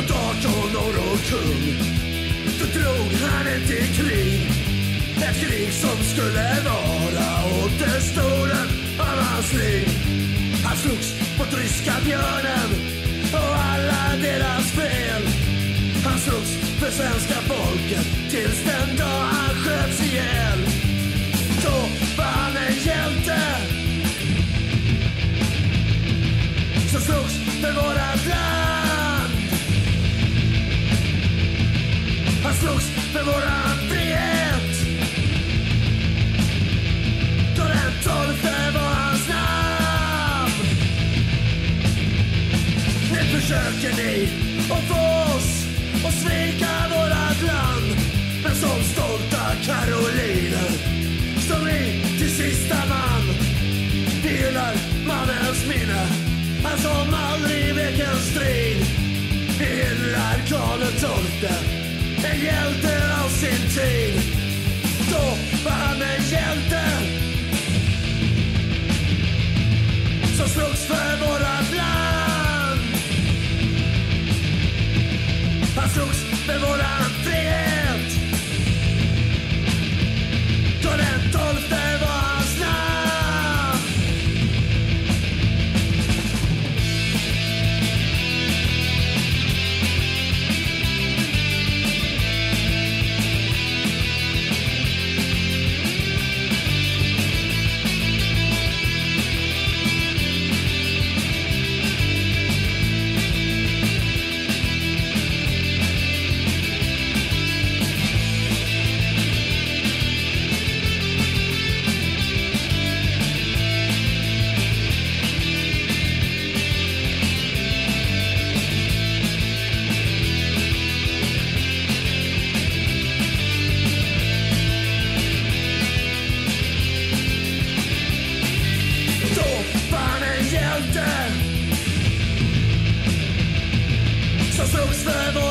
runt 18 år och kung Då drog han ett i krig. Ett krig som skulle vara återstoden av hans liv. Han slogs mot ryska björnen och alla deras fel. Han slogs för svenska folket tills den dag han sköts ihjäl. För våran frihet Då den tolfte var hans namn Nu försöker ni att få oss att svika vårat land Men som stolta karoliner står vi till sista man. Vi hyllar mannens minne alltså Han sommar Versuch's seu extremo